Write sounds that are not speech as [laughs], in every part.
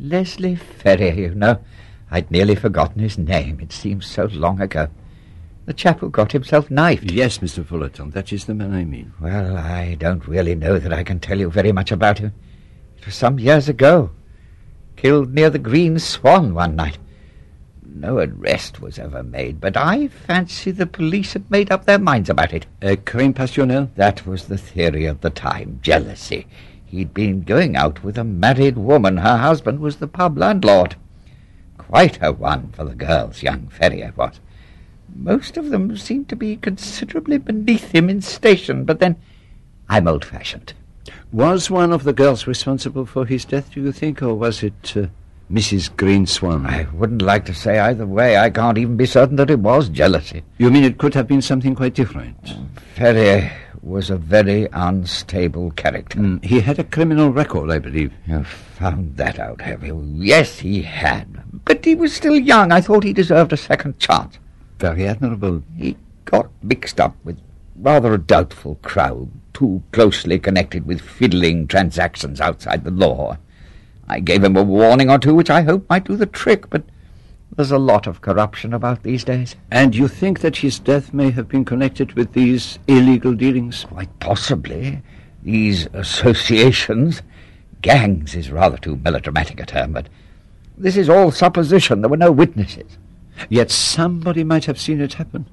Leslie Ferrier, you know. I'd nearly forgotten his name. It seems so long ago. The chap who got himself knifed. Yes, Mr. Fullerton, that is the man I mean. Well, I don't really know that I can tell you very much about him. It was some years ago. Killed near the Green Swan one night. No arrest was ever made, but I fancy the police had made up their minds about it. A crime passionnel? That was the theory of the time. Jealousy. He'd been going out with a married woman. Her husband was the pub landlord. Quite a one for the girls, young Ferrier was. Most of them seemed to be considerably beneath him in station, but then I'm old-fashioned. Was one of the girls responsible for his death, do you think, or was it uh, Mrs. Greenswan? I wouldn't like to say either way. I can't even be certain that it was jealousy. You mean it could have been something quite different? Ferrier was a very unstable character. Mm, he had a criminal record, I believe. You found that out, have you? Yes, he had. But he was still young. I thought he deserved a second chance. Very admirable. He got mixed up with rather a doubtful crowd, too closely connected with fiddling transactions outside the law. I gave him a warning or two, which I hope might do the trick, but there's a lot of corruption about these days. And you think that his death may have been connected with these illegal dealings? Quite possibly. These associations. Gangs is rather too melodramatic a term, but this is all supposition. There were no witnesses. Yet somebody might have seen it happen.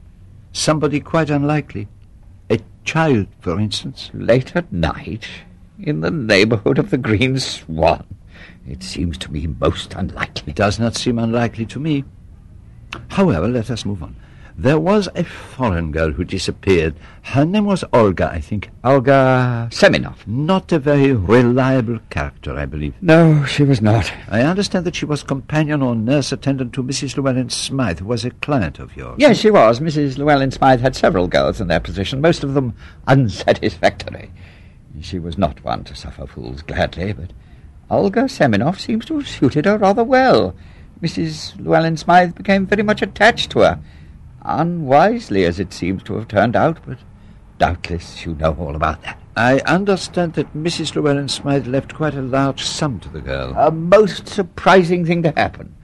Somebody quite unlikely. A child, for instance. Late at night, in the neighborhood of the Green Swan. It seems to me most unlikely. It does not seem unlikely to me. However, let us move on. There was a foreign girl who disappeared. Her name was Olga, I think. Olga Seminoff. Not a very reliable character, I believe. No, she was not. I understand that she was companion or nurse attendant to Mrs. Llewellyn Smythe, who was a client of yours. Yes, she was. Mrs. Llewellyn Smythe had several girls in their position, most of them unsatisfactory. She was not one to suffer fools gladly, but Olga Seminoff seems to have suited her rather well. Mrs. Llewellyn Smythe became very much attached to her unwisely as it seems to have turned out, but doubtless you know all about that. I understand that Mrs. Llewellyn Smythe left quite a large sum to the girl. A most surprising thing to happen.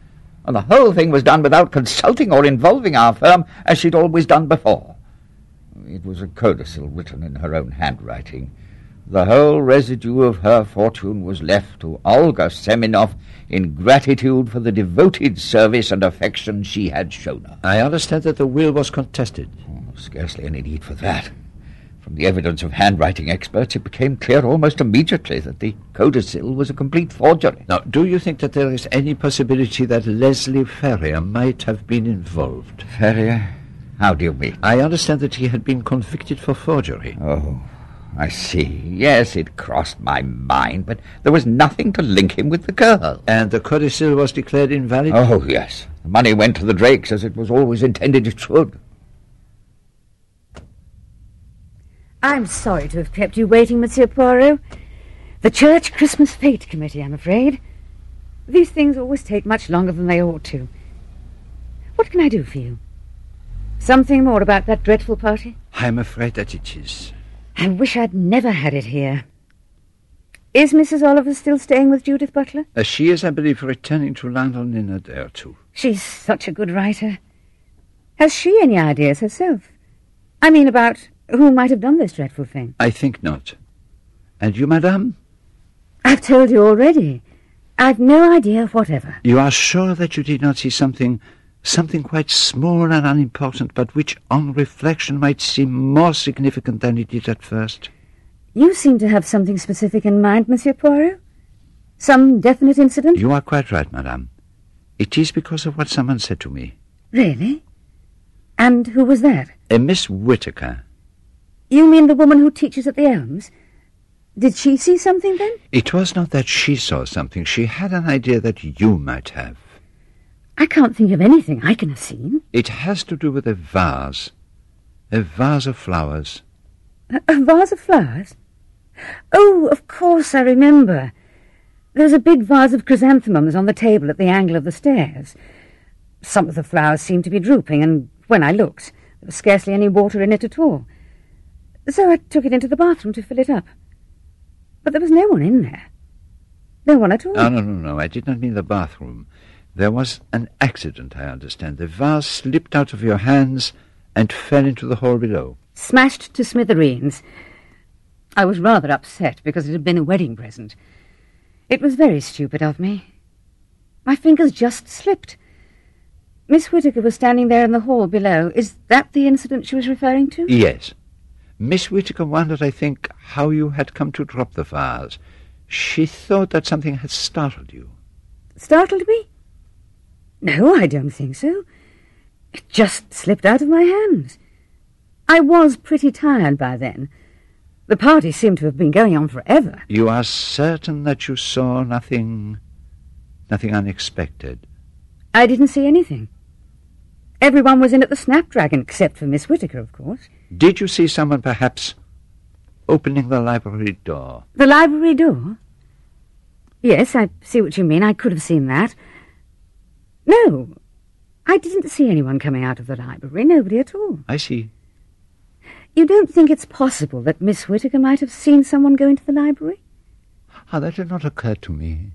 And the whole thing was done without consulting or involving our firm, as she'd always done before. It was a codicil written in her own handwriting. The whole residue of her fortune was left to Olga Seminoff in gratitude for the devoted service and affection she had shown her. I understand that the will was contested. Oh, scarcely any need for that. From the evidence of handwriting experts, it became clear almost immediately that the codicil was a complete forgery. Now, do you think that there is any possibility that Leslie Ferrier might have been involved? Ferrier? How do you mean? I understand that he had been convicted for forgery. Oh, I see. Yes, it crossed my mind, but there was nothing to link him with the girl. And the codicil was declared invalid? Oh, yes. The money went to the Drakes as it was always intended it should. I'm sorry to have kept you waiting, Monsieur Poirot. The Church Christmas Fete Committee, I'm afraid. These things always take much longer than they ought to. What can I do for you? Something more about that dreadful party? I'm afraid that it is. I wish I'd never had it here. Is Mrs. Oliver still staying with Judith Butler? Uh, she is, I believe, returning to London in a day or two. She's such a good writer. Has she any ideas herself? I mean, about who might have done this dreadful thing? I think not. And you, madame? I've told you already. I've no idea whatever. You are sure that you did not see something something quite small and unimportant, but which on reflection might seem more significant than it did at first. You seem to have something specific in mind, Monsieur Poirot? Some definite incident? You are quite right, madame. It is because of what someone said to me. Really? And who was that? A Miss Whittaker. You mean the woman who teaches at the Elms? Did she see something then? It was not that she saw something. She had an idea that you might have. I can't think of anything I can have seen. It has to do with a vase. A vase of flowers. A, a vase of flowers? Oh, of course, I remember. There was a big vase of chrysanthemums on the table at the angle of the stairs. Some of the flowers seemed to be drooping, and when I looked, there was scarcely any water in it at all. So I took it into the bathroom to fill it up. But there was no one in there. No one at all. No, no, no, no. I did not mean the bathroom. There was an accident, I understand. The vase slipped out of your hands and fell into the hall below. Smashed to smithereens. I was rather upset because it had been a wedding present. It was very stupid of me. My fingers just slipped. Miss Whittaker was standing there in the hall below. Is that the incident she was referring to? Yes. Miss Whittaker wondered, I think, how you had come to drop the vase. She thought that something had startled you. Startled me? No, I don't think so. It just slipped out of my hands. I was pretty tired by then. The party seemed to have been going on forever. You are certain that you saw nothing... nothing unexpected? I didn't see anything. Everyone was in at the Snapdragon, except for Miss Whittaker, of course. Did you see someone, perhaps, opening the library door? The library door? Yes, I see what you mean. I could have seen that. No, I didn't see anyone coming out of the library. Nobody at all. I see. You don't think it's possible that Miss Whittaker might have seen someone go into the library? Ah, that had not occurred to me.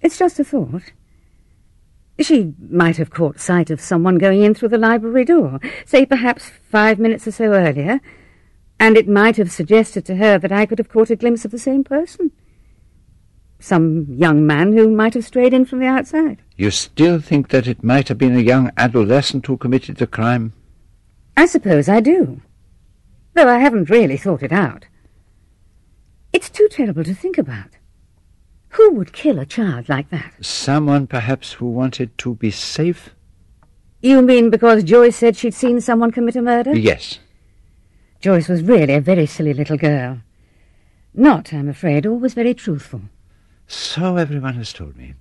It's just a thought. She might have caught sight of someone going in through the library door, say perhaps five minutes or so earlier, and it might have suggested to her that I could have caught a glimpse of the same person. Some young man who might have strayed in from the outside. You still think that it might have been a young adolescent who committed the crime? I suppose I do, though I haven't really thought it out. It's too terrible to think about. Who would kill a child like that? Someone, perhaps, who wanted to be safe? You mean because Joyce said she'd seen someone commit a murder? Yes. Joyce was really a very silly little girl. Not, I'm afraid, always very truthful. So everyone has told me.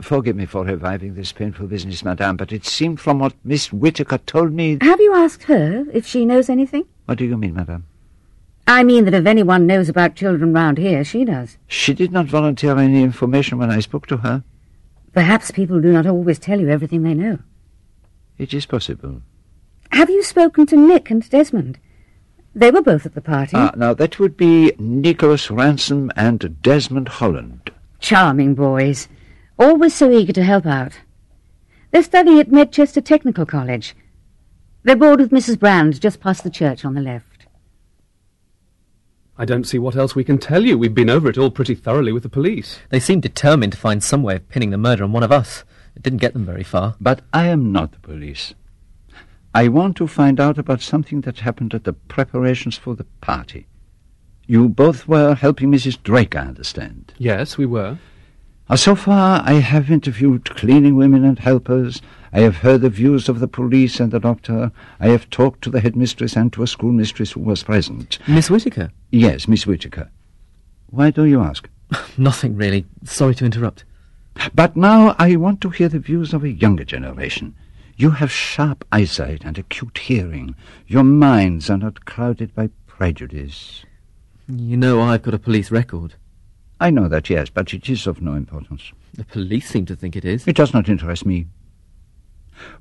Forgive me for reviving this painful business, madame, but it seemed from what Miss Whittaker told me... Have you asked her if she knows anything? What do you mean, madame? I mean that if anyone knows about children round here, she does. She did not volunteer any information when I spoke to her. Perhaps people do not always tell you everything they know. It is possible. Have you spoken to Nick and Desmond? They were both at the party. Ah, now that would be Nicholas Ransom and Desmond Holland. Charming boys. Always so eager to help out. They're studying at Medchester Technical College. They're board with Mrs. Brand just past the church on the left. I don't see what else we can tell you. We've been over it all pretty thoroughly with the police. They seem determined to find some way of pinning the murder on one of us. It didn't get them very far. But I am not the police. I want to find out about something that happened at the preparations for the party. You both were helping Mrs. Drake, I understand. Yes, we were. Uh, so far, I have interviewed cleaning women and helpers. I have heard the views of the police and the doctor. I have talked to the headmistress and to a schoolmistress who was present. Miss Whittaker? Yes, Miss Whittaker. Why do you ask? [laughs] Nothing, really. Sorry to interrupt. But now I want to hear the views of a younger generation. You have sharp eyesight and acute hearing. Your minds are not clouded by prejudice. You know I've got a police record. I know that, yes, but it is of no importance. The police seem to think it is. It does not interest me.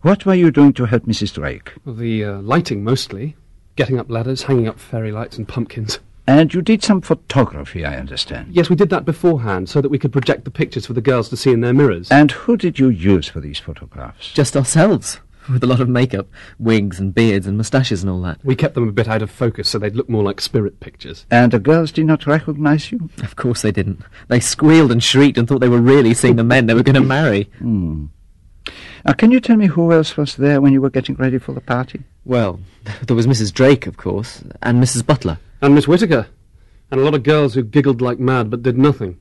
What were you doing to help Mrs. Drake? Well, the uh, lighting mostly. Getting up ladders, hanging up fairy lights and pumpkins. And you did some photography, I understand. Yes, we did that beforehand so that we could project the pictures for the girls to see in their mirrors. And who did you use for these photographs? Just ourselves, [laughs] with a lot of makeup, wigs and beards and moustaches and all that. We kept them a bit out of focus so they'd look more like spirit pictures. And the girls did not recognize you? Of course they didn't. They squealed and shrieked and thought they were really seeing the men they were going [laughs] to marry. Hmm. Now, can you tell me who else was there when you were getting ready for the party? Well, [laughs] there was Mrs. Drake, of course, and Mrs. Butler. And Miss Whittaker. And a lot of girls who giggled like mad but did nothing.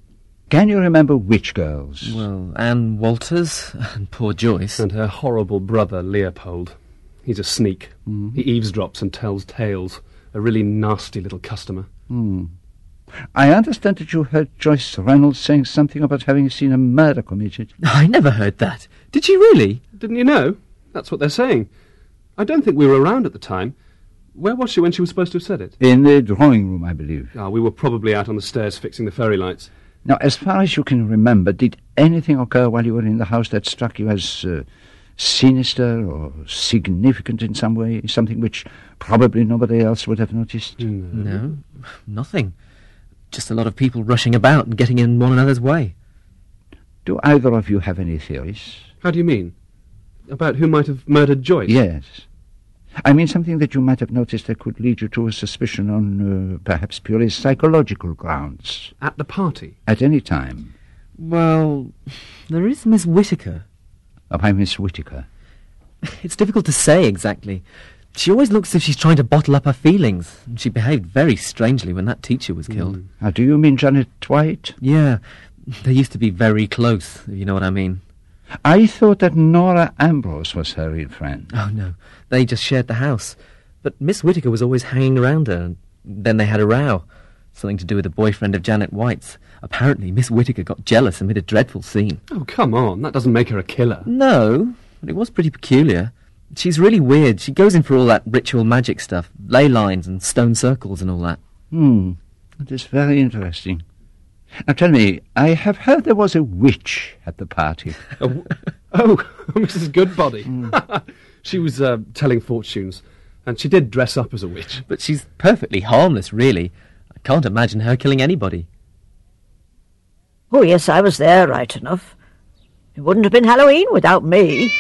Can you remember which girls? Well, Anne Walters [laughs] and poor Joyce. And her horrible brother, Leopold. He's a sneak. Mm-hmm. He eavesdrops and tells tales. A really nasty little customer. Hmm. I understand that you heard Joyce Reynolds saying something about having seen a murder committed. [laughs] I never heard that. Did she really? Didn't you know? That's what they're saying. I don't think we were around at the time. Where was she when she was supposed to have said it? In the drawing room, I believe. Ah, we were probably out on the stairs fixing the fairy lights. Now, as far as you can remember, did anything occur while you were in the house that struck you as uh, sinister or significant in some way? Something which probably nobody else would have noticed? Mm. No, nothing. Just a lot of people rushing about and getting in one another's way. Do either of you have any theories? How do you mean? About who might have murdered Joyce? Yes. I mean something that you might have noticed that could lead you to a suspicion on uh, perhaps purely psychological grounds. At the party? At any time. Well, there is Miss Whittaker. Oh, Miss Whittaker. [laughs] It's difficult to say exactly. She always looks as if she's trying to bottle up her feelings. She behaved very strangely when that teacher was killed. Now, do you mean Janet White? Yeah, they used to be very close, if you know what I mean. I thought that Nora Ambrose was her real friend. Oh, no, they just shared the house. But Miss Whittaker was always hanging around her, and then they had a row. Something to do with a boyfriend of Janet White's. Apparently, Miss Whittaker got jealous and made a dreadful scene. Oh, come on. That doesn't make her a killer. No, but it was pretty peculiar. She's really weird. She goes in for all that ritual magic stuff, ley lines and stone circles and all that. Hmm. That is very interesting. Now tell me, I have heard there was a witch at the party. [laughs] Oh, oh [laughs] Mrs. Goodbody. [laughs] she was uh, telling fortunes, and she did dress up as a witch. But she's perfectly harmless, really. I can't imagine her killing anybody. Oh, yes, I was there, right enough. It wouldn't have been Halloween without me.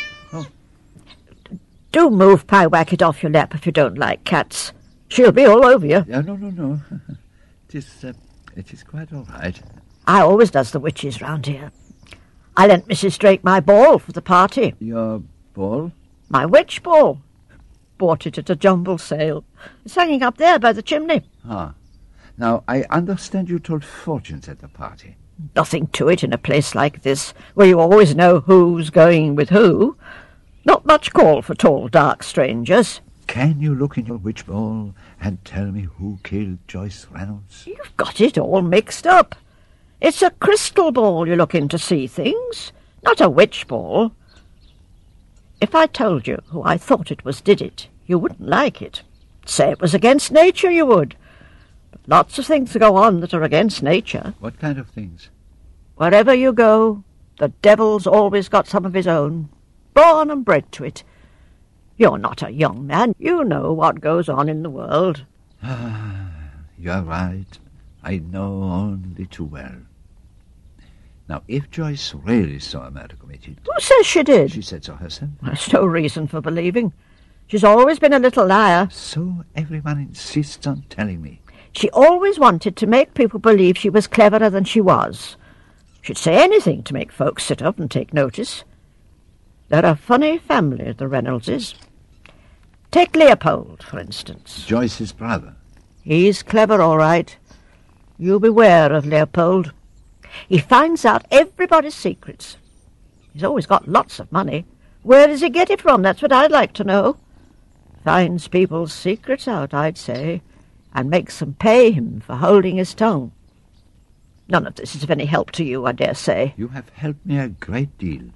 Do move Pie Wacket off your lap if you don't like cats. She'll be all over you. no, no, no, no. [laughs] it is, uh, it is quite all right. I always does the witches round here. I lent Mrs. Drake my ball for the party. Your ball? My witch ball. Bought it at a jumble sale. It's hanging up there by the chimney. Ah. Now, I understand you told fortunes at the party. Nothing to it in a place like this, where you always know who's going with who. Not much call for tall, dark strangers. Can you look in your witch ball and tell me who killed Joyce Reynolds? You've got it all mixed up. It's a crystal ball you look in to see things, not a witch ball. If I told you who I thought it was did it, you wouldn't like it. Say it was against nature, you would. But lots of things go on that are against nature. What kind of things? Wherever you go, the devil's always got some of his own, born and bred to it. You're not a young man. You know what goes on in the world. Ah, You're right. I know only too well. Now, if Joyce really saw a murder committed, Who says she did? she said so herself. There's no reason for believing. She's always been a little liar. So everyone insists on telling me. She always wanted to make people believe she was cleverer than she was. She'd say anything to make folks sit up and take notice. They're a funny family, the Reynoldses. Take Leopold, for instance. Joyce's brother. He's clever, all right. You beware of Leopold. He finds out everybody's secrets. He's always got lots of money. Where does he get it from? That's what I'd like to know. Finds people's secrets out, I'd say, and makes them pay him for holding his tongue. None of this is of any help to you, I dare say. You have helped me a great deal.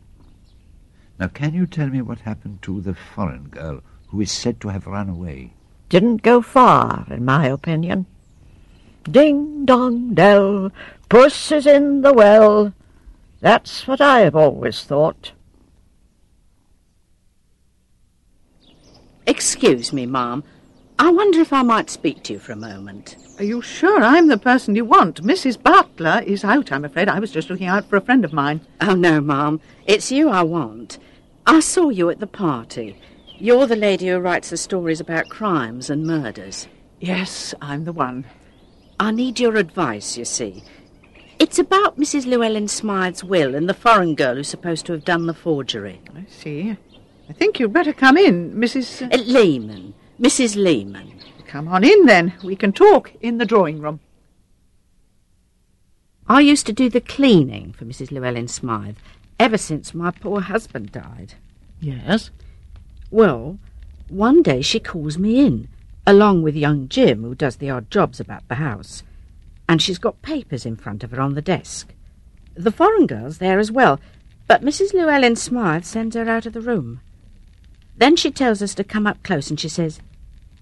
Now, can you tell me what happened to the foreign girl who is said to have run away? Didn't go far, in my opinion. Ding dong dell, puss is in the well. That's what I've always thought. Excuse me, ma'am. I wonder if I might speak to you for a moment. Are you sure I'm the person you want? Mrs. Butler is out, I'm afraid. I was just looking out for a friend of mine. Oh, no, ma'am. It's you I want. I saw you at the party. You're the lady who writes the stories about crimes and murders. Yes, I'm the one. I need your advice, you see. It's about Mrs. Llewellyn Smythe's will and the foreign girl who's supposed to have done the forgery. I see. I think you'd better come in, Mrs. Uh, Leaman. Mrs. Leaman. Come on in, then. We can talk in the drawing room. I used to do the cleaning for Mrs. Llewellyn Smythe ever since my poor husband died. Yes? Well, one day she calls me in, along with young Jim, who does the odd jobs about the house, and she's got papers in front of her on the desk. The foreign girl's there as well, but Mrs. Llewellyn Smythe sends her out of the room. Then she tells us to come up close, and she says,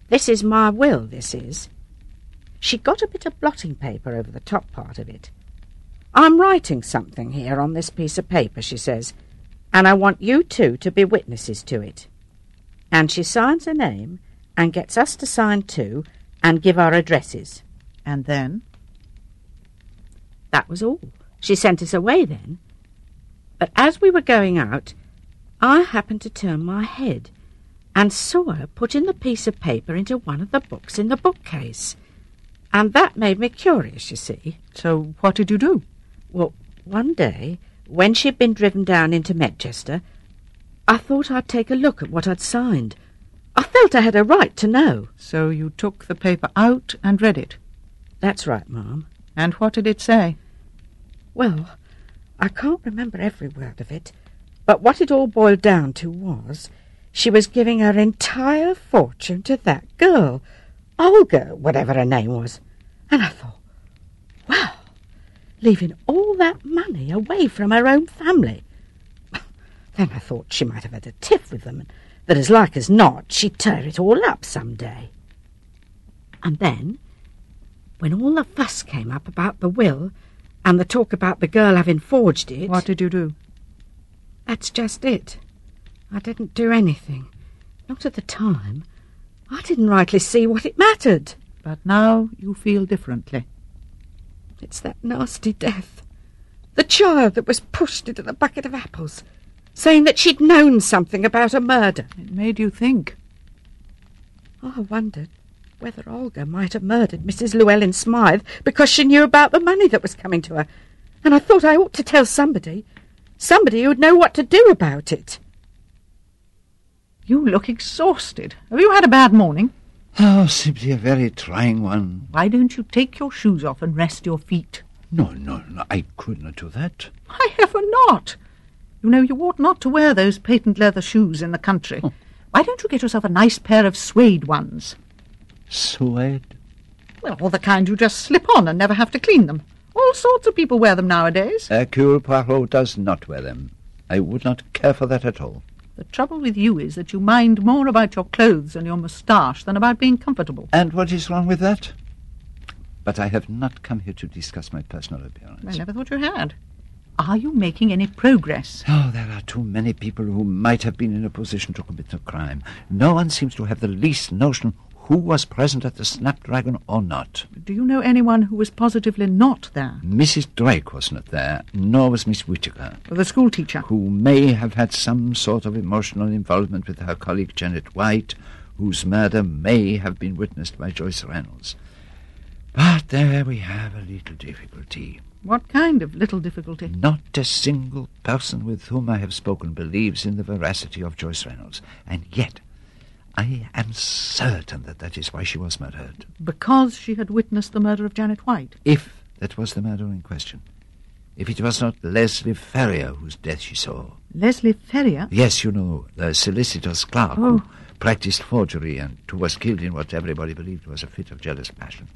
This is my will, this is. She got a bit of blotting paper over the top part of it. I'm writing something here on this piece of paper, she says, and I want you two to be witnesses to it. And she signs her name and gets us to sign too and give our addresses. And then? That was all. She sent us away then. But as we were going out, I happened to turn my head and saw her putting the piece of paper into one of the books in the bookcase. And that made me curious, you see. So what did you do? Well, one day, when she'd been driven down into Medchester, I thought I'd take a look at what I'd signed. I felt I had a right to know. So you took the paper out and read it. That's right, Ma'am. And what did it say? Well, I can't remember every word of it, but what it all boiled down to was she was giving her entire fortune to that girl, Olga, whatever her name was. And I thought, well, leaving all that money away from her own family. [laughs] Then I thought she might have had a tiff with them, and that as like as not she'd tear it all up some day. And then, when all the fuss came up about the will, and the talk about the girl having forged it... What did you do? That's just it. I didn't do anything. Not at the time. I didn't rightly see what it mattered. But now you feel differently. It's that nasty death. The child that was pushed into the bucket of apples, saying that she'd known something about a murder. It made you think. Oh, I wondered whether Olga might have murdered Mrs. Llewellyn Smythe because she knew about the money that was coming to her. And I thought I ought to tell somebody. Somebody who'd know what to do about it. You look exhausted. Have you had a bad morning? Oh, simply a very trying one. Why don't you take your shoes off and rest your feet? No, no, no, I could not do that. Why ever not? You know, you ought not to wear those patent leather shoes in the country. Oh. Why don't you get yourself a nice pair of suede ones? Suede? Well, all the kind you just slip on and never have to clean them. All sorts of people wear them nowadays. Uh, Hercule Poirot does not wear them. I would not care for that at all. The trouble with you is that you mind more about your clothes and your moustache than about being comfortable. And what is wrong with that? But I have not come here to discuss my personal appearance. I never thought you had. Are you making any progress? Oh, there are too many people who might have been in a position to commit the crime. No one seems to have the least notion who was present at the Snapdragon or not. Do you know anyone who was positively not there? Mrs. Drake was not there, nor was Miss Whittaker, The schoolteacher? who may have had some sort of emotional involvement with her colleague Janet White, whose murder may have been witnessed by Joyce Reynolds. But there we have a little difficulty. What kind of little difficulty? Not a single person with whom I have spoken believes in the veracity of Joyce Reynolds, and yet I am certain that that is why she was murdered. Because she had witnessed the murder of Janet White. If that was the murder in question. If it was not Leslie Ferrier whose death she saw. Leslie Ferrier? Yes, you know, the solicitor's clerk Oh. who practiced forgery and who was killed in what everybody believed was a fit of jealous passion.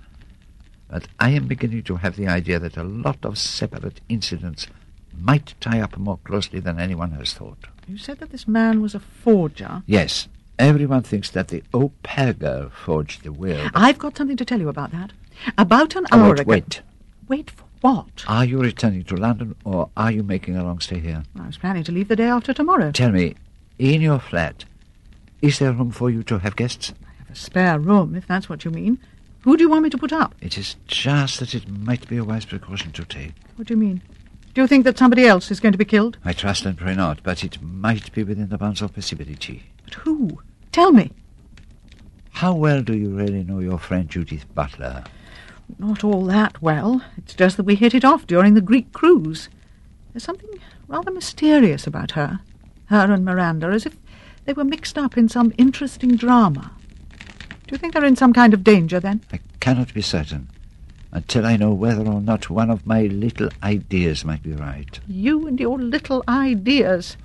But I am beginning to have the idea that a lot of separate incidents might tie up more closely than anyone has thought. You said that this man was a forger. Yes, everyone thinks that the au pair girl forged the will. I've got something to tell you about that. About an Oh, hour wait, ago. wait. Wait for what? Are you returning to London or are you making a long stay here? I was planning to leave the day after tomorrow. Tell me, in your flat, is there room for you to have guests? I have a spare room, if that's what you mean. Who do you want me to put up? It is just that it might be a wise precaution to take. What do you mean? Do you think that somebody else is going to be killed? I trust and pray not, but it might be within the bounds of possibility. But who? Tell me. How well do you really know your friend Judith Butler? Not all that well. It's just that we hit it off during the Greek cruise. There's something rather mysterious about her. Her and Miranda, as if they were mixed up in some interesting drama. Do you think they're in some kind of danger, then? I cannot be certain until I know whether or not one of my little ideas might be right. You and your little ideas.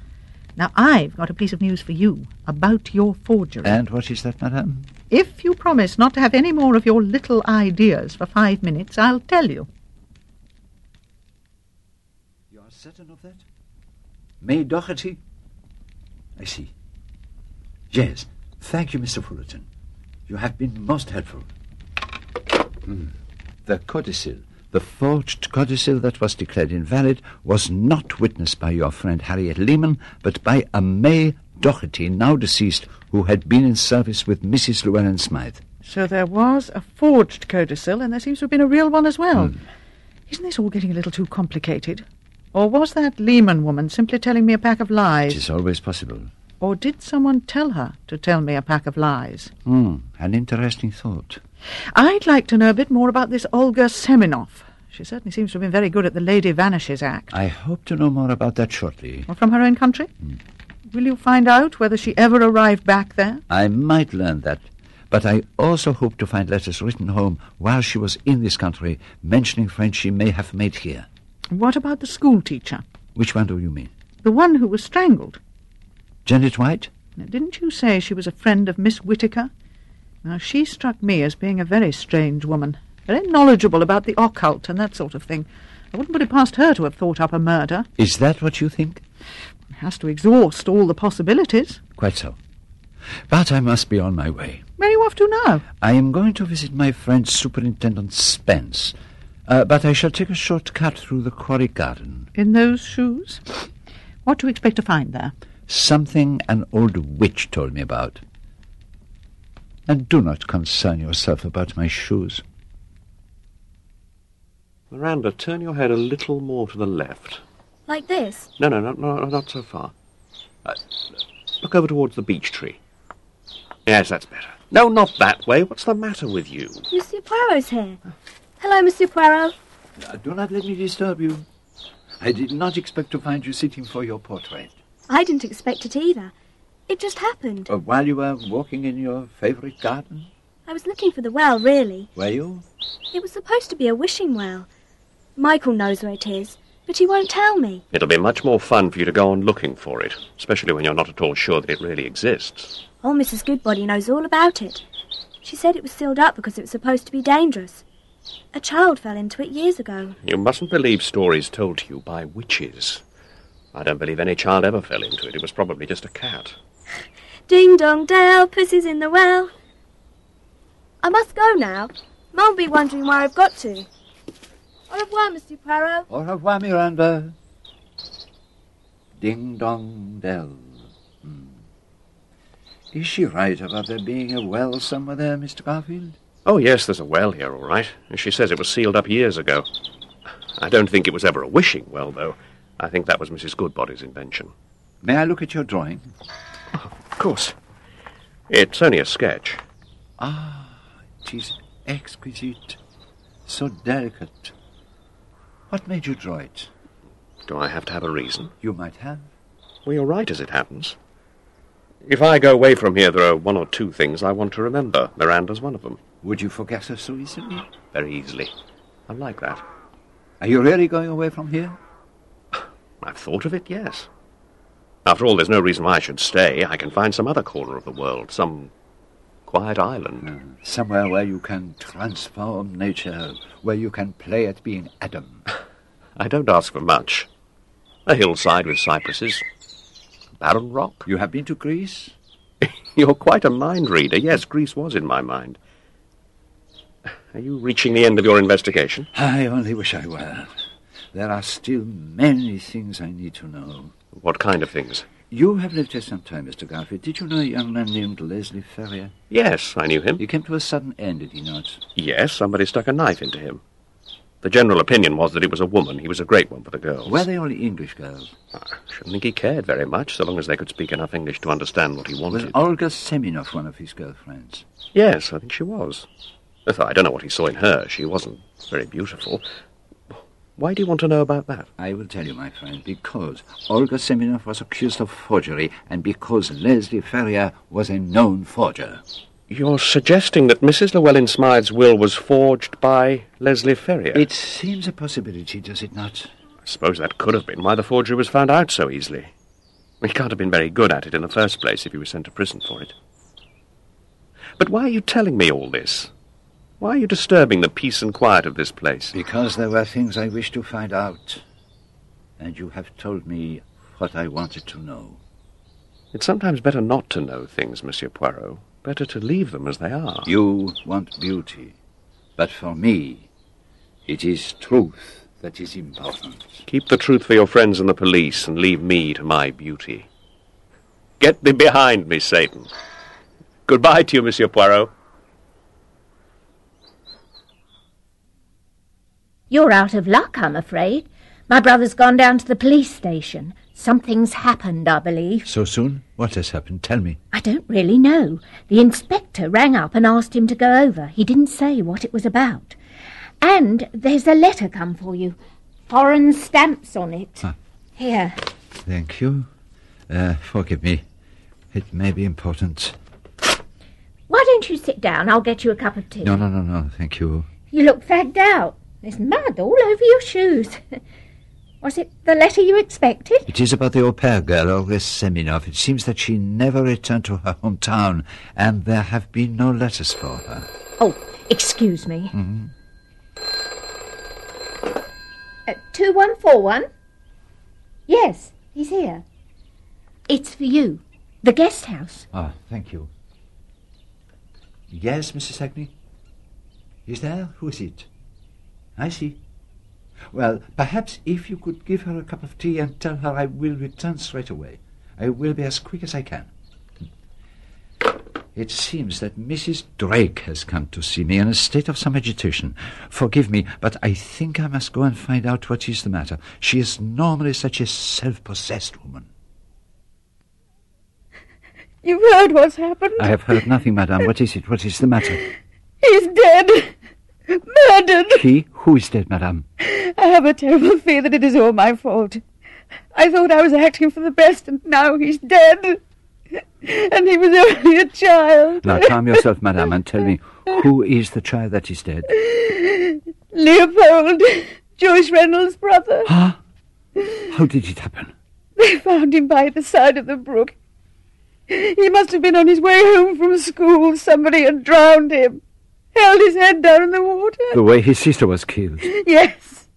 Now, I've got a piece of news for you about your forgery. And what is that, madame? If you promise not to have any more of your little ideas for five minutes, I'll tell you. You are certain of that? May Doherty? I see. Yes. Thank you, Mr. Fullerton. You have been most helpful. Hmm. The codicil, the forged codicil that was declared invalid, was not witnessed by your friend Harriet Leaman, but by a May Doherty, now deceased, who had been in service with Mrs. Llewellyn Smythe. So there was a forged codicil, and there seems to have been a real one as well. Isn't this all getting a little too complicated? Or was that Leaman woman simply telling me a pack of lies? It is always possible. Or did someone tell her to tell me a pack of lies? Hmm, an interesting thought. I'd like to know a bit more about this Olga Seminoff. She certainly seems to have been very good at the Lady Vanishes Act. I hope to know more about that shortly. Or from her own country? Will you find out whether she ever arrived back there? I might learn that. But I also hope to find letters written home while she was in this country mentioning friends she may have made here. What about the schoolteacher? Which one do you mean? The one who was strangled? Janet White? Now, didn't you say she was a friend of Miss Whittaker? Now, she struck me as being a very strange woman, very knowledgeable about the occult and that sort of thing. I wouldn't put it past her to have thought up a murder. Is that what you think? Has to exhaust all the possibilities. Quite so. But I must be on my way. Where are you off to now? I am going to visit my friend Superintendent Spence. Uh, but I shall take a short cut through the quarry garden. In those shoes? What do you expect to find there? Something an old witch told me about. And do not concern yourself about my shoes. Miranda, turn your head a little more to the left. Like this? No, no, no, no not so far. Uh, look over towards the beech tree. Yes, that's better. No, not that way. What's the matter with you? Monsieur Poirot's here. Hello, Monsieur Poirot. Uh, do not let me disturb you. I did not expect to find you sitting for your portrait. I didn't expect it either. It just happened. Uh, while you were walking in your favourite garden? I was looking for the well, really. Were you? It was supposed to be a wishing well. Michael knows where it is, but he won't tell me. It'll be much more fun for you to go on looking for it, especially when you're not at all sure that it really exists. Old Mrs. Goodbody knows all about it. She said it was sealed up because it was supposed to be dangerous. A child fell into it years ago. You mustn't believe stories told to you by witches. I don't believe any child ever fell into it. It was probably just a cat. [laughs] Ding dong dell, pussy's in the well. I must go now. Mum will be wondering where I've got to. Au revoir, Monsieur Poirot. Au revoir, Miranda. Ding dong dell. Hmm. Is she right about there being a well somewhere there, Mr. Garfield? Oh, yes, there's a well here, all right. She says it was sealed up years ago. I don't think it was ever a wishing well, though. I think that was Mrs. Goodbody's invention. May I look at your drawing? Of course. It's only a sketch. Ah, it is exquisite. So delicate. What made you draw it? Do I have to have a reason? You might have. Well, you're right as it happens. If I go away from here, there are one or two things I want to remember. Miranda's one of them. Would you forget her so easily? Very easily. I'm like that. Are you really going away from here? I've thought of it, yes. After all, there's no reason why I should stay. I can find some other corner of the world, some quiet island. Uh, somewhere where you can transform nature, where you can play at being Adam. [laughs] I don't ask for much. A hillside with cypresses. Barren rock. You have been to Greece? [laughs] You're quite a mind reader. Yes, Greece was in my mind. Are you reaching the end of your investigation? I only wish I were. There are still many things I need to know. What kind of things? You have lived here some time, Mr. Garfield. Did you know a young man named Leslie Ferrier? Yes, I knew him. He came to a sudden end, did he not? Yes, somebody stuck a knife into him. The general opinion was that it was a woman. He was a great one for the girls. Were they only English girls? I shouldn't think he cared very much, so long as they could speak enough English to understand what he wanted. Was. Olga Seminoff one of his girlfriends? Yes, I think she was. I don't know what he saw in her. She wasn't very beautiful. Why do you want to know about that? I will tell you, my friend, because Olga Seminoff was accused of forgery, and because Leslie Ferrier was a known forger. You're suggesting that Mrs. Llewellyn Smythe's will was forged by Leslie Ferrier? It seems a possibility, does it not? I suppose that could have been why the forgery was found out so easily. He can't have been very good at it in the first place if he was sent to prison for it. But why are you telling me all this? Why are you disturbing the peace and quiet of this place? Because there were things I wished to find out, and you have told me what I wanted to know. It's sometimes better not to know things, Monsieur Poirot. Better to leave them as they are. You want beauty, but for me, it is truth that is important. Keep the truth for your friends and the police, and leave me to my beauty. Get thee behind me, Satan. Goodbye to you, Monsieur Poirot. You're out of luck, I'm afraid. My brother's gone down to the police station. Something's happened, I believe. So soon? What has happened? Tell me. I don't really know. The inspector rang up and asked him to go over. He didn't say what it was about. And there's a letter come for you. Foreign stamps on it. Ah. Here. Thank you. Uh, forgive me. It may be important. Why don't you sit down? I'll get you a cup of tea. No, no, no, no. Thank you. You look fagged out. There's mud all over your shoes. [laughs] Was it the letter you expected? It is about the au pair girl, Olga Seminoff. It seems that she never returned to her hometown, and there have been no letters for her. Oh, excuse me. Mhm. Uh, 2141? Yes, he's here. It's for you. The guest house. Ah, thank you. Yes, Mrs. Hackney? Is there? Who is it? I see. Well, perhaps if you could give her a cup of tea and tell her I will return straight away. I will be as quick as I can. It seems that Mrs. Drake has come to see me in a state of some agitation. Forgive me, but I think I must go and find out what is the matter. She is normally such a self-possessed woman. [laughs] You've heard what's happened? I have heard nothing, madame. What is it? What is the matter? [laughs] He's dead. Murdered. He? Who is dead, madame? I have a terrible fear that it is all my fault. I thought I was acting for the best, and now he's dead. And he was only a child. Now calm yourself, madame, and tell me who is the child that is dead? Leopold, Joyce Reynolds' brother. Huh? How did it happen? They found him by the side of the brook. He must have been on his way home from school. Somebody had drowned him. Held his head down in the water. The way his sister was killed. Yes.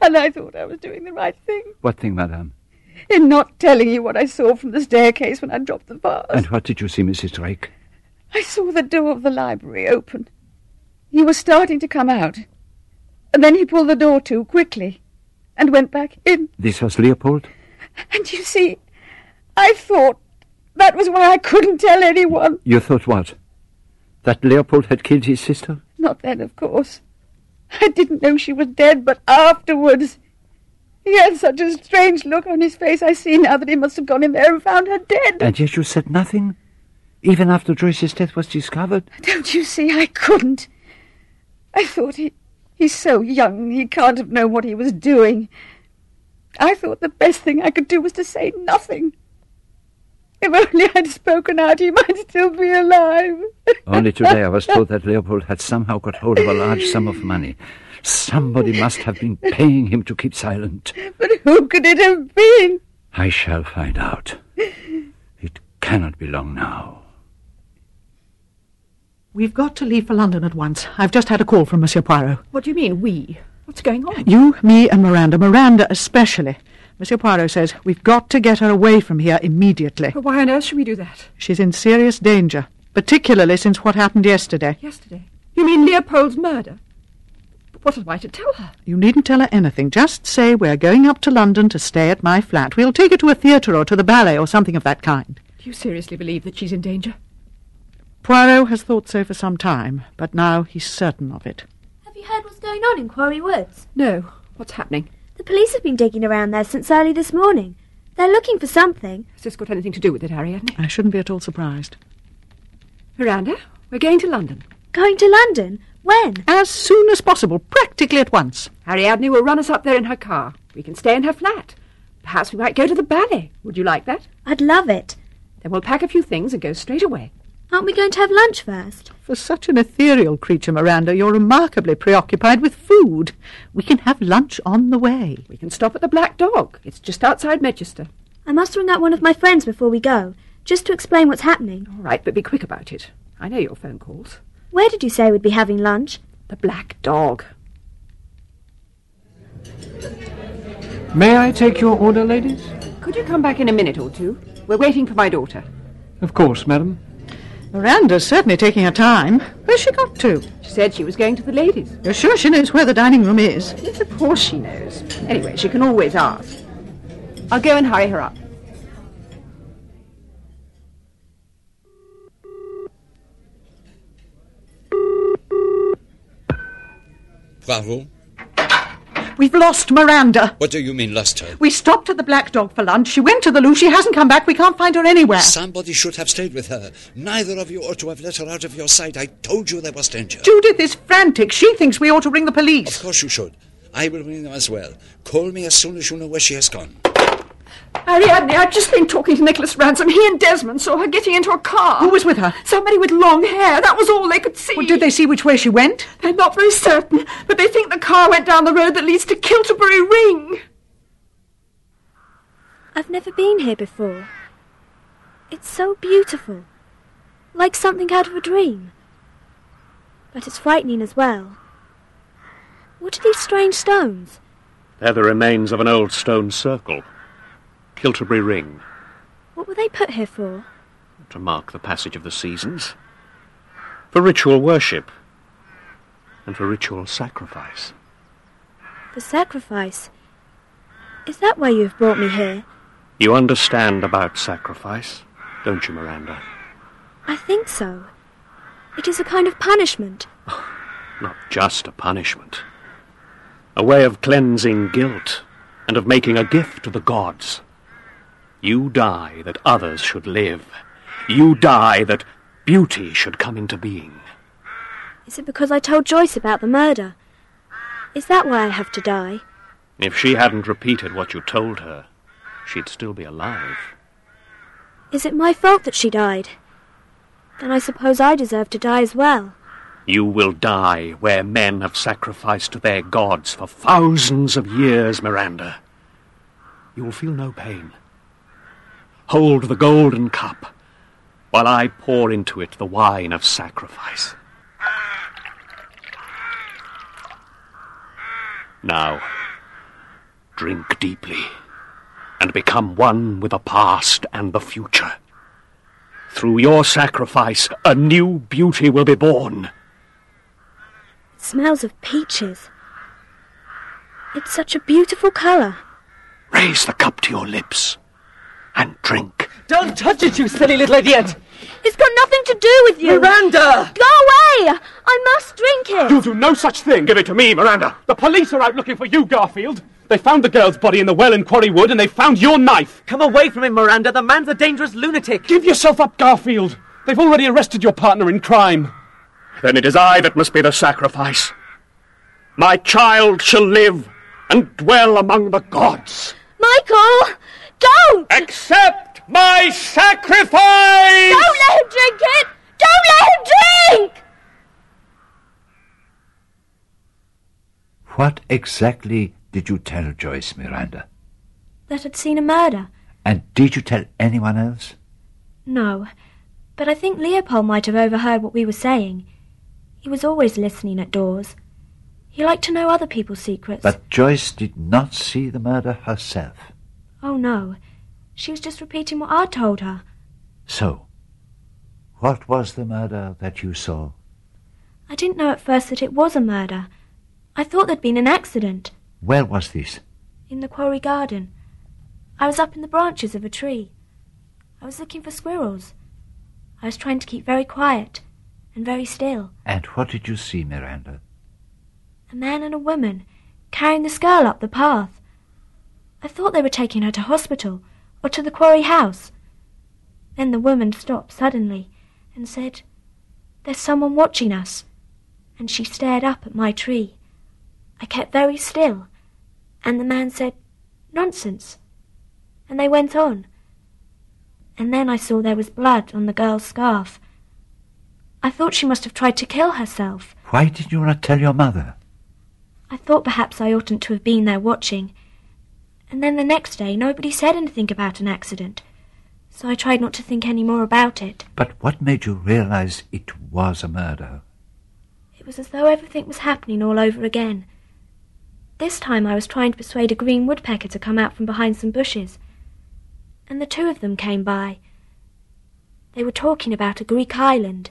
And I thought I was doing the right thing What thing, madame? in not telling you what I saw from the staircase when I dropped the vase. And what did you see, Mrs. Drake? I saw the door of the library open. He was starting to come out. And then he pulled the door to quickly and went back in. This was Leopold? And you see, I thought that was why I couldn't tell anyone. You thought what? That Leopold had killed his sister? Not then, of course. I didn't know she was dead, but afterwards. He had such a strange look on his face. I see now that he must have gone in there and found her dead. And yet you said nothing? Even after Joyce's death was discovered? Don't you see? I couldn't. I thought he. He's so young, he can't have known what he was doing. I thought the best thing I could do was to say nothing. If only I'd spoken out, he might still be alive. Only today I was [laughs] told that Leopold had somehow got hold of a large sum of money. Somebody must have been paying him to keep silent. But who could it have been? I shall find out. It cannot be long now. We've got to leave for London at once. I've just had a call from Monsieur Poirot. What do you mean, we? What's going on? You, me, and Miranda. Miranda especially. Monsieur Poirot says we've got to get her away from here immediately. But why on earth should we do that? She's in serious danger, particularly since what happened yesterday. Yesterday? You mean Leopold's murder? But what am I to tell her? You needn't tell her anything. Just say we're going up to London to stay at my flat. We'll take her to a theatre or to the ballet or something of that kind. Do you seriously believe that she's in danger? Poirot has thought so for some time, but now he's certain of it. Have you heard what's going on in Quarry Woods? No. What's happening? The police have been digging around there since early this morning. They're looking for something. Has this got anything to do with it, Ariadne? I shouldn't be at all surprised. Miranda, we're going to London. Going to London? When? As soon as possible, practically at once. Ariadne will run us up there in her car. We can stay in her flat. Perhaps we might go to the ballet. Would you like that? I'd love it. Then we'll pack a few things and go straight away. Aren't we going to have lunch first? For such an ethereal creature, Miranda, you're remarkably preoccupied with food. We can have lunch on the way. We can stop at the Black Dog. It's just outside Medchester. I must ring up one of my friends before we go, just to explain what's happening. All right, but be quick about it. I know your phone calls. Where did you say we'd be having lunch? The Black Dog. May I take your order, ladies? Could you come back in a minute or two? We're waiting for my daughter. Of course, madam. Miranda's certainly taking her time. Where's she got to? She said she was going to the ladies. You're sure she knows where the dining room is? Yes, of course she knows. Anyway, she can always ask. I'll go and hurry her up. Poirot, We've lost Miranda. What do you mean, lost her? We stopped at the Black Dog for lunch. She went to the loo. She hasn't come back. We can't find her anywhere. Somebody should have stayed with her. Neither of you ought to have let her out of your sight. I told you there was danger. Judith is frantic. She thinks we ought to ring the police. Of course you should. I will ring them as well. Call me as soon as you know where she has gone. Ariadne, I've just been talking to Nicholas Ransom. He and Desmond saw her getting into a car. Who was with her? Somebody with long hair. That was all they could see. Well, did they see which way she went? They're not very certain, but they think the car went down the road that leads to Kilterbury Ring. I've never been here before. It's so beautiful. Like something out of a dream. But it's frightening as well. What are these strange stones? They're the remains of an old stone circle. Kilterbury Ring, What were they put here for? to mark the passage of the seasons. For ritual worship. And for ritual sacrifice. For sacrifice. Is that why you have brought me here? You understand about sacrifice, don't you, Miranda? I think so. It is a kind of punishment. [laughs] Not just a punishment. A way of cleansing guilt and of making a gift to the gods. You die that others should live. You die that beauty should come into being. Is it because I told Joyce about the murder? Is that why I have to die? If she hadn't repeated what you told her, she'd still be alive. Is it my fault that she died? Then I suppose I deserve to die as well. You will die where men have sacrificed to their gods for thousands of years, Miranda. You will feel no pain. Hold the golden cup while I pour into it the wine of sacrifice. Now, drink deeply and become one with the past and the future. Through your sacrifice, a new beauty will be born. It smells of peaches. It's such a beautiful colour. Raise the cup to your lips and drink. Don't touch it, you silly little idiot! It's got nothing to do with you. Miranda! Go away! I must drink it. You'll do no such thing. Give it to me, Miranda. The police are out looking for you, Garfield. They found the girl's body in the well in Quarry Wood, and they found your knife. Come away from him, Miranda. The man's a dangerous lunatic. Give yourself up, Garfield. They've already arrested your partner in crime. Then it is I that must be the sacrifice. My child shall live and dwell among the gods. Michael! Don't! Accept my sacrifice! Don't let him drink it! Don't let him drink! What exactly did you tell Joyce, Miranda? That I'd seen a murder. And did you tell anyone else? No, but I think Leopold might have overheard what we were saying. He was always listening at doors. He liked to know other people's secrets. But Joyce did not see the murder herself. Oh, no. She was just repeating what I'd told her. So, what was the murder that you saw? I didn't know at first that it was a murder. I thought there'd been an accident Where was this? in the quarry garden. I was up in the branches of a tree. I was looking for squirrels. I was trying to keep very quiet and very still. And what did you see, Miranda? A man and a woman carrying this girl up the path. I thought they were taking her to hospital or to the quarry house. Then the woman stopped suddenly and said, There's someone watching us. And she stared up at my tree. I kept very still, and the man said, Nonsense. And they went on. And then I saw there was blood on the girl's scarf. I thought she must have tried to kill herself. Why did you not tell your mother? I thought perhaps I oughtn't to have been there watching. And then the next day nobody said anything about an accident, so I tried not to think any more about it. But what made you realize it was a murder? It was as though everything was happening all over again. This time I was trying to persuade a green woodpecker to come out from behind some bushes. And the two of them came by. They were talking about a Greek island.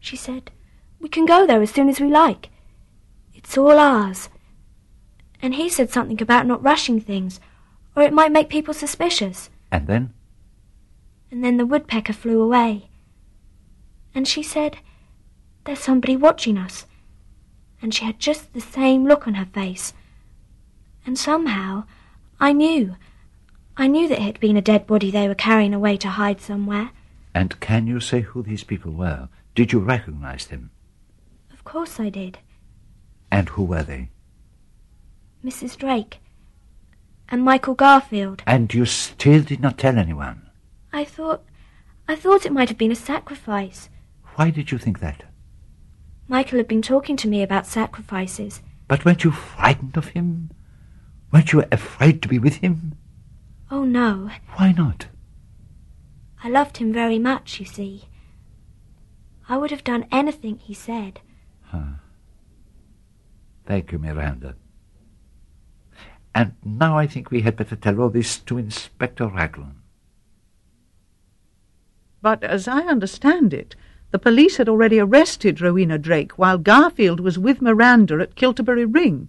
She said, We can go there as soon as we like. It's all ours. And he said something about not rushing things, or it might make people suspicious. And then? And then the woodpecker flew away. And she said, There's somebody watching us. And she had just the same look on her face, And somehow, I knew. I knew that it had been a dead body they were carrying away to hide somewhere. And can you say who these people were? Did you recognize them? Of course I did. And who were they? Mrs. Drake. And Michael Garfield. And you still did not tell anyone? I thought. I thought it might have been a sacrifice. Why did you think that? Michael had been talking to me about sacrifices. But weren't you frightened of him? Weren't you afraid to be with him? Oh, no. Why not? I loved him very much, you see. I would have done anything he said. Huh. Thank you, Miranda. And now I think we had better tell all this to Inspector Raglan. But as I understand it, the police had already arrested Rowena Drake while Garfield was with Miranda at Kilterbury Ring.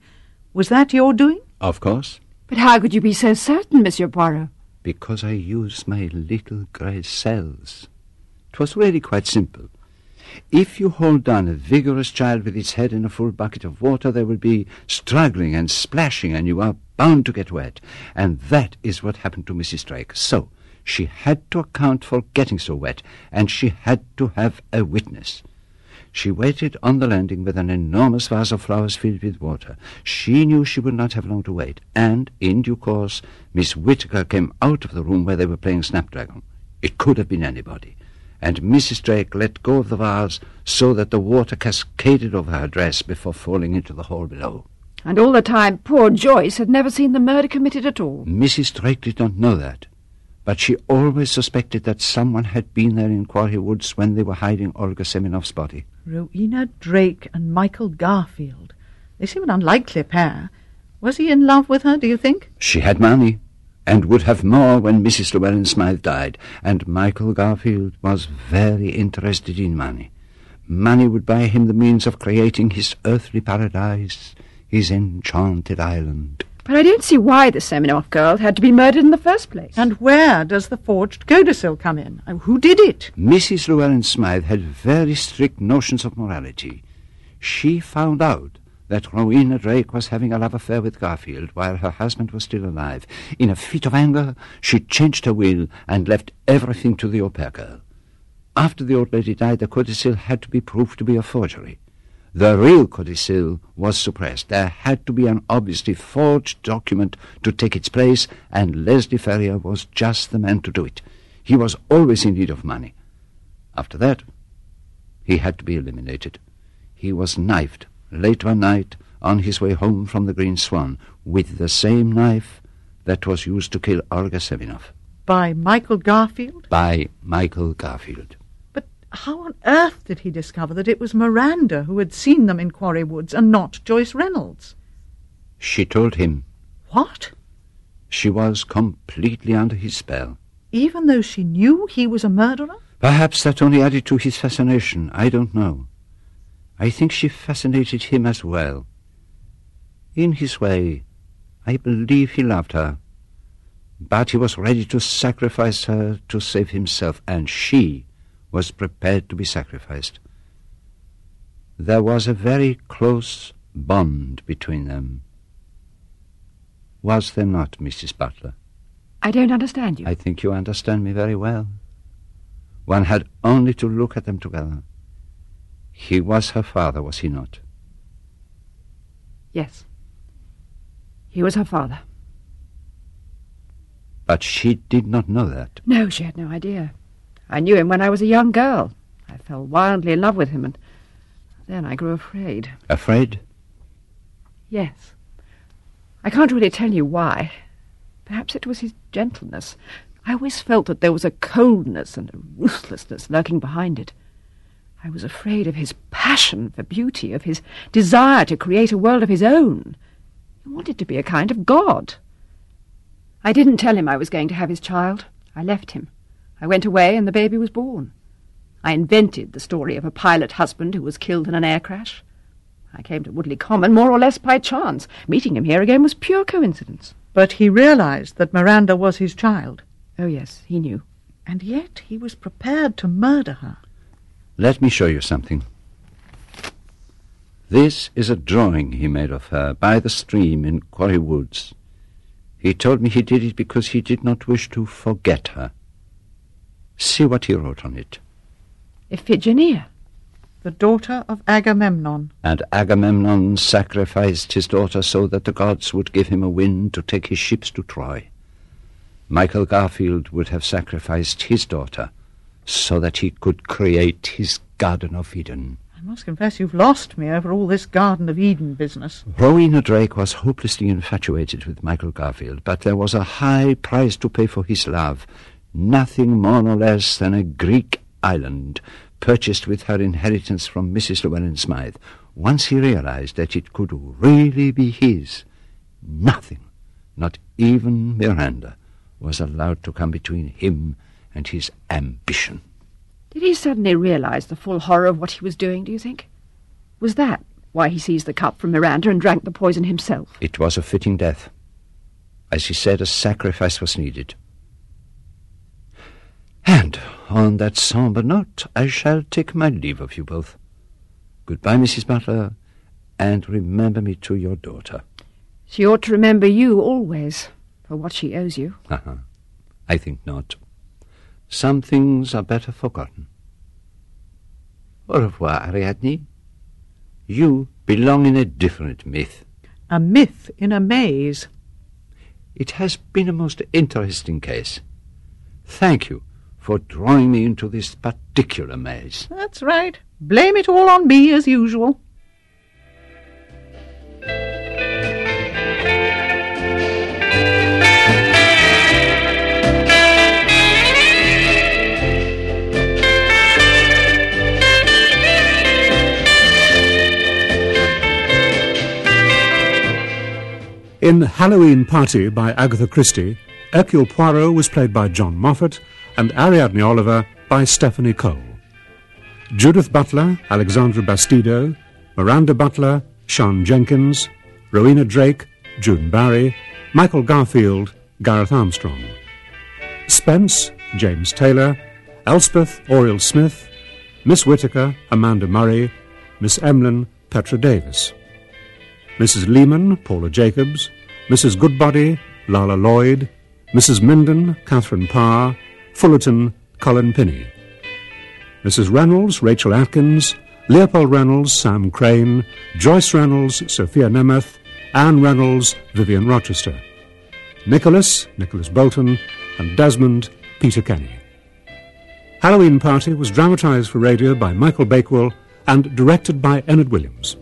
Was that your doing? Of course. But how could you be so certain, Monsieur Poirot? Because I used my little grey cells. It was really quite simple. If you hold down a vigorous child with its head in a full bucket of water, they will be struggling and splashing, and you are bound to get wet. And that is what happened to Mrs. Drake. So, she had to account for getting so wet, and she had to have a witness. She waited on the landing with an enormous vase of flowers filled with water. She knew she would not have long to wait, and, in due course, Miss Whittaker came out of the room where they were playing Snapdragon. It could have been anybody. And Mrs. Drake let go of the vase so that the water cascaded over her dress before falling into the hall below. And all the time, poor Joyce had never seen the murder committed at all. Mrs. Drake did not know that, but she always suspected that someone had been there in Quarry Woods when they were hiding Olga Seminoff's body. Rowena Drake and Michael Garfield. They seem an unlikely pair. Was he in love with her, do you think? She had money, and would have more when Mrs. Llewellyn Smythe died, and Michael Garfield was very interested in money. Money would buy him the means of creating his earthly paradise, his enchanted island. But I don't see why the Seminoff girl had to be murdered in the first place. And where does the forged codicil come in? And who did it? Mrs. Llewellyn Smythe had very strict notions of morality. She found out that Rowena Drake was having a love affair with Garfield while her husband was still alive. In a fit of anger, she changed her will and left everything to the au pair girl. After the old lady died, the codicil had to be proved to be a forgery. The real codicil was suppressed. There had to be an obviously forged document to take its place, and Leslie Ferrier was just the man to do it. He was always in need of money. After that, he had to be eliminated. He was knifed late one night on his way home from the Green Swan with the same knife that was used to kill Olga Seminoff. By Michael Garfield? By Michael Garfield. But how on earth did he discover that it was Miranda who had seen them in Quarry Woods and not Joyce Reynolds? She told him. What? She was completely under his spell. Even though she knew he was a murderer? Perhaps that only added to his fascination. I don't know. I think she fascinated him as well. In his way, I believe he loved her. But he was ready to sacrifice her to save himself, and she was prepared to be sacrificed. There was a very close bond between them. Was there not, Mrs. Butler? I don't understand you. I think you understand me very well. One had only to look at them together. He was her father, was he not? Yes. He was her father. But she did not know that. No, she had no idea. I knew him when I was a young girl. I fell wildly in love with him, and then I grew afraid. Afraid? Yes. I can't really tell you why. Perhaps it was his gentleness. I always felt that there was a coldness and a ruthlessness lurking behind it. I was afraid of his passion for beauty, of his desire to create a world of his own. He wanted to be a kind of god. I didn't tell him I was going to have his child. I left him. I went away and the baby was born. I invented the story of a pilot husband who was killed in an air crash. I came to Woodley Common more or less by chance. Meeting him here again was pure coincidence. But he realized that Miranda was his child. Oh, yes, he knew. And yet he was prepared to murder her. Let me show you something. This is a drawing he made of her by the stream in Quarry Woods. He told me he did it because he did not wish to forget her. See what he wrote on it. Iphigenia, the daughter of Agamemnon. And Agamemnon sacrificed his daughter so that the gods would give him a wind to take his ships to Troy. Michael Garfield would have sacrificed his daughter so that he could create his Garden of Eden. I must confess you've lost me over all this Garden of Eden business. Rowena Drake was hopelessly infatuated with Michael Garfield, but there was a high price to pay for his love, nothing more nor less than a Greek island purchased with her inheritance from Mrs. Llewellyn Smythe. Once he realized that it could really be his, nothing, not even Miranda, was allowed to come between him and his ambition. Did he suddenly realize the full horror of what he was doing, do you think? Was that why he seized the cup from Miranda and drank the poison himself? It was a fitting death. As he said, a sacrifice was needed. And on that sombre note, I shall take my leave of you both. Goodbye, Mrs. Butler, and remember me to your daughter. She ought to remember you always for what she owes you. Uh-huh. I think not. Some things are better forgotten. Au revoir, Ariadne. You belong in a different myth. A myth in a maze. It has been a most interesting case. Thank you for drawing me into this particular maze. That's right. Blame it all on me as usual. In Halloween Party by Agatha Christie, Hercule Poirot was played by John Moffatt and Ariadne Oliver by Stephanie Cole. Judith Butler, Alexandra Bastedo, Miranda Butler, Sean Jenkins, Rowena Drake, June Barry, Michael Garfield, Gareth Armstrong. Spence, James Taylor, Elspeth, Auriol Smith, Miss Whittaker, Amanda Murray, Miss Emlyn, Petra Davis. Mrs. Leaman, Paula Jacobs, Mrs. Goodbody, Lala Lloyd, Mrs. Minden, Catherine Parr, Fullerton, Colin Pinney. Mrs. Reynolds, Rachel Atkins, Leopold Reynolds, Sam Crane, Joyce Reynolds, Sophia Nemeth, Anne Reynolds, Vivian Rochester. Nicholas, Nicholas Bolton, and Desmond, Peter Kenny. Halloween Party was dramatised for radio by Michael Bakewell and directed by Enyd Williams.